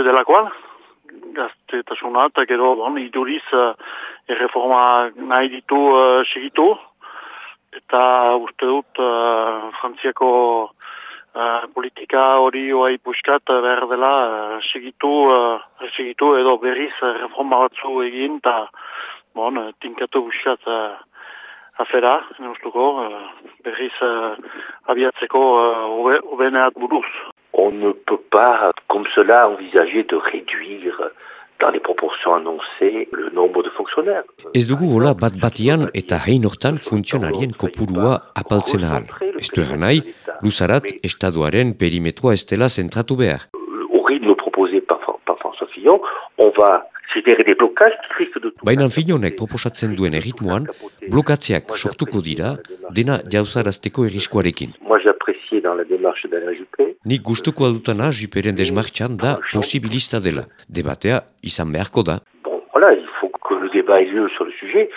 gazte delakoan, gazte eta gero, bon, iduriz, uh, erreforma nahi ditu uh, segitu, eta uste dut, uh, frantziako uh, politika hori oai puskat behar dela uh, segitu, uh, segitu edo berriz reforma batzu egin, eta, bon, tinkatu buskat, uh, afera, neustuko, uh, berriz uh, abiatzeko uh, ubeneat buruz. On ne peut pas, comme cela, envisager de réduire dans les proportions annoncées le nombre de fonctionnaires. Ez dugu hola bat batian eta hein hortan funtzionarien kopurua apaltzen ahal. Ez du eran nahi, luzarat estaduaren perimetroa ez dela zentratu behar. Au rythme proposé par, par François Fillon, on va Baina Fillonek proposatzen duen erritmoan, blokatzeak sortuko dira, dena jauzarazteko erriskoarekin. Nik gustuko adutana Juperen desmartxan da posibilista dela. Debatea izan beharko da. Bon, voilà, il faut que le débat ait lieu sur le sujet.